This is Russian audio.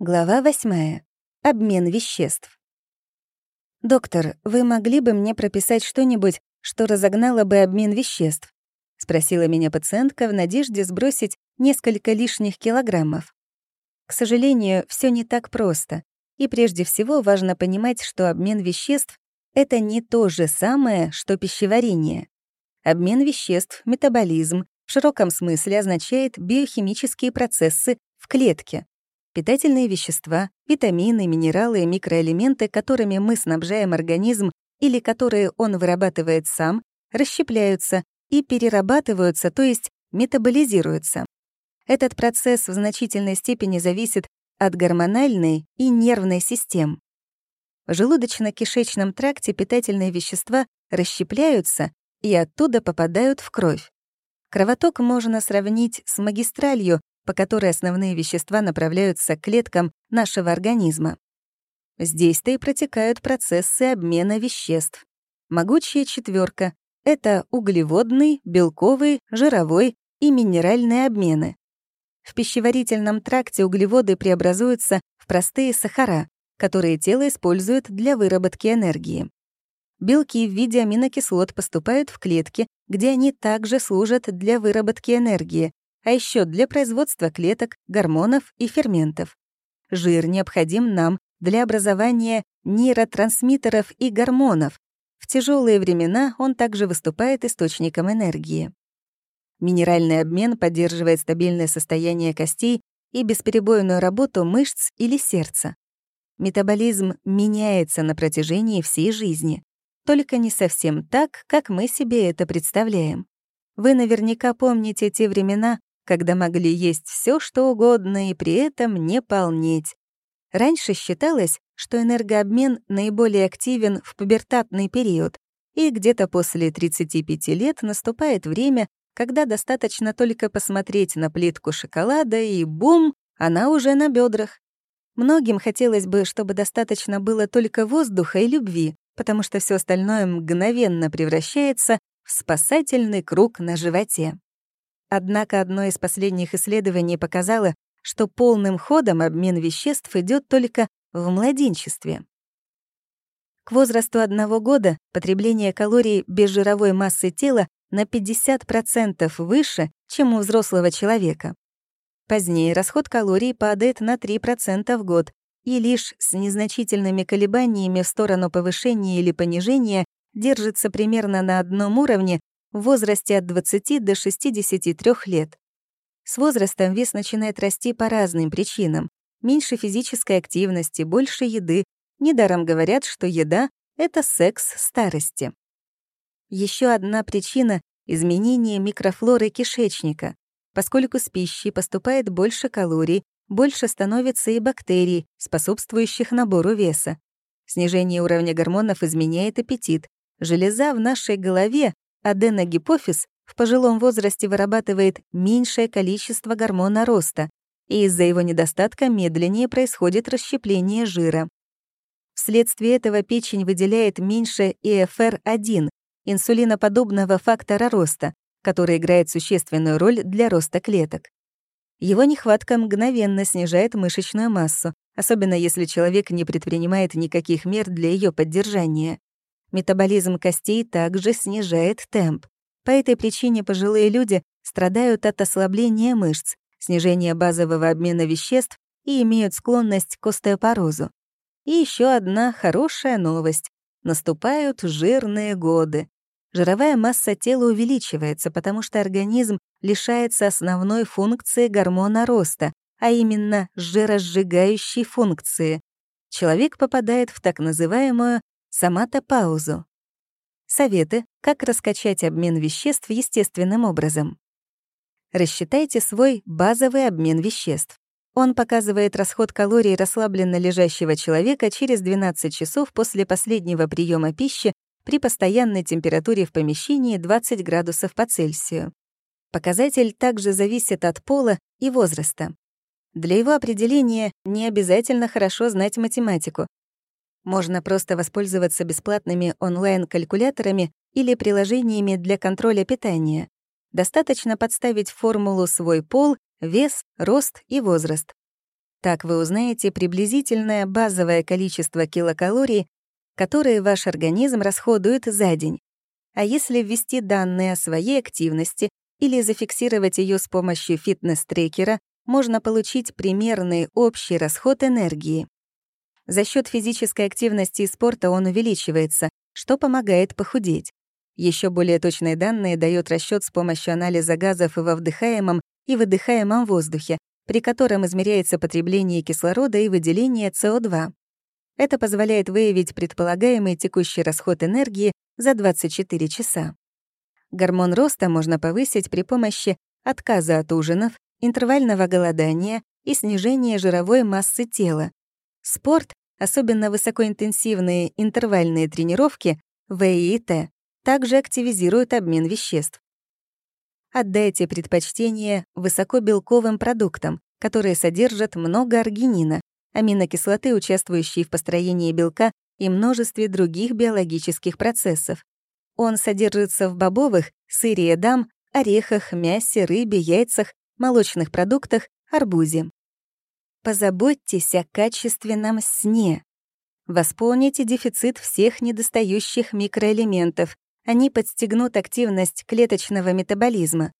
Глава восьмая. Обмен веществ. «Доктор, вы могли бы мне прописать что-нибудь, что разогнало бы обмен веществ?» — спросила меня пациентка в надежде сбросить несколько лишних килограммов. К сожалению, все не так просто. И прежде всего важно понимать, что обмен веществ — это не то же самое, что пищеварение. Обмен веществ, метаболизм в широком смысле означает биохимические процессы в клетке, питательные вещества, витамины, минералы и микроэлементы, которыми мы снабжаем организм или которые он вырабатывает сам, расщепляются и перерабатываются, то есть метаболизируются. Этот процесс в значительной степени зависит от гормональной и нервной систем. В желудочно-кишечном тракте питательные вещества расщепляются и оттуда попадают в кровь. Кровоток можно сравнить с магистралью, по которой основные вещества направляются к клеткам нашего организма. Здесь-то и протекают процессы обмена веществ. Могучая четверка — это углеводный, белковый, жировой и минеральные обмены. В пищеварительном тракте углеводы преобразуются в простые сахара, которые тело использует для выработки энергии. Белки в виде аминокислот поступают в клетки, где они также служат для выработки энергии, а еще для производства клеток, гормонов и ферментов. Жир необходим нам для образования нейротрансмиттеров и гормонов. В тяжелые времена он также выступает источником энергии. Минеральный обмен поддерживает стабильное состояние костей и бесперебойную работу мышц или сердца. Метаболизм меняется на протяжении всей жизни, только не совсем так, как мы себе это представляем. Вы наверняка помните те времена, когда могли есть все, что угодно и при этом не полнеть. Раньше считалось, что энергообмен наиболее активен в пубертатный период, и где-то после 35 лет наступает время, когда достаточно только посмотреть на плитку шоколада, и бум, она уже на бедрах. Многим хотелось бы, чтобы достаточно было только воздуха и любви, потому что все остальное мгновенно превращается в спасательный круг на животе. Однако одно из последних исследований показало, что полным ходом обмен веществ идет только в младенчестве. К возрасту одного года потребление калорий без жировой массы тела на 50% выше, чем у взрослого человека. Позднее расход калорий падает на 3% в год, и лишь с незначительными колебаниями в сторону повышения или понижения держится примерно на одном уровне в возрасте от 20 до 63 лет. С возрастом вес начинает расти по разным причинам. Меньше физической активности, больше еды. Недаром говорят, что еда — это секс старости. Еще одна причина — изменение микрофлоры кишечника. Поскольку с пищей поступает больше калорий, больше становится и бактерий, способствующих набору веса. Снижение уровня гормонов изменяет аппетит. Железа в нашей голове аденогипофиз в пожилом возрасте вырабатывает меньшее количество гормона роста, и из-за его недостатка медленнее происходит расщепление жира. Вследствие этого печень выделяет меньше ИФР-1, инсулиноподобного фактора роста, который играет существенную роль для роста клеток. Его нехватка мгновенно снижает мышечную массу, особенно если человек не предпринимает никаких мер для ее поддержания. Метаболизм костей также снижает темп. По этой причине пожилые люди страдают от ослабления мышц, снижения базового обмена веществ и имеют склонность к остеопорозу. И еще одна хорошая новость. Наступают жирные годы. Жировая масса тела увеличивается, потому что организм лишается основной функции гормона роста, а именно жиросжигающей функции. Человек попадает в так называемую Самата-паузу. Советы, как раскачать обмен веществ естественным образом. Рассчитайте свой базовый обмен веществ. Он показывает расход калорий расслабленно лежащего человека через 12 часов после последнего приема пищи при постоянной температуре в помещении 20 градусов по Цельсию. Показатель также зависит от пола и возраста. Для его определения не обязательно хорошо знать математику, можно просто воспользоваться бесплатными онлайн-калькуляторами или приложениями для контроля питания. Достаточно подставить формулу свой пол, вес, рост и возраст. Так вы узнаете приблизительное базовое количество килокалорий, которые ваш организм расходует за день. А если ввести данные о своей активности или зафиксировать ее с помощью фитнес-трекера, можно получить примерный общий расход энергии. За счет физической активности и спорта он увеличивается, что помогает похудеть. Еще более точные данные дает расчет с помощью анализа газов и во вдыхаемом и выдыхаемом воздухе, при котором измеряется потребление кислорода и выделение СО2. Это позволяет выявить предполагаемый текущий расход энергии за 24 часа. Гормон роста можно повысить при помощи отказа от ужинов, интервального голодания и снижения жировой массы тела. Спорт, особенно высокоинтенсивные интервальные тренировки, ВИТ, также активизируют обмен веществ. Отдайте предпочтение высокобелковым продуктам, которые содержат много аргинина, аминокислоты, участвующие в построении белка и множестве других биологических процессов. Он содержится в бобовых, сыре дам, орехах, мясе, рыбе, яйцах, молочных продуктах, арбузе. Позаботьтесь о качественном сне. Восполните дефицит всех недостающих микроэлементов. Они подстегнут активность клеточного метаболизма.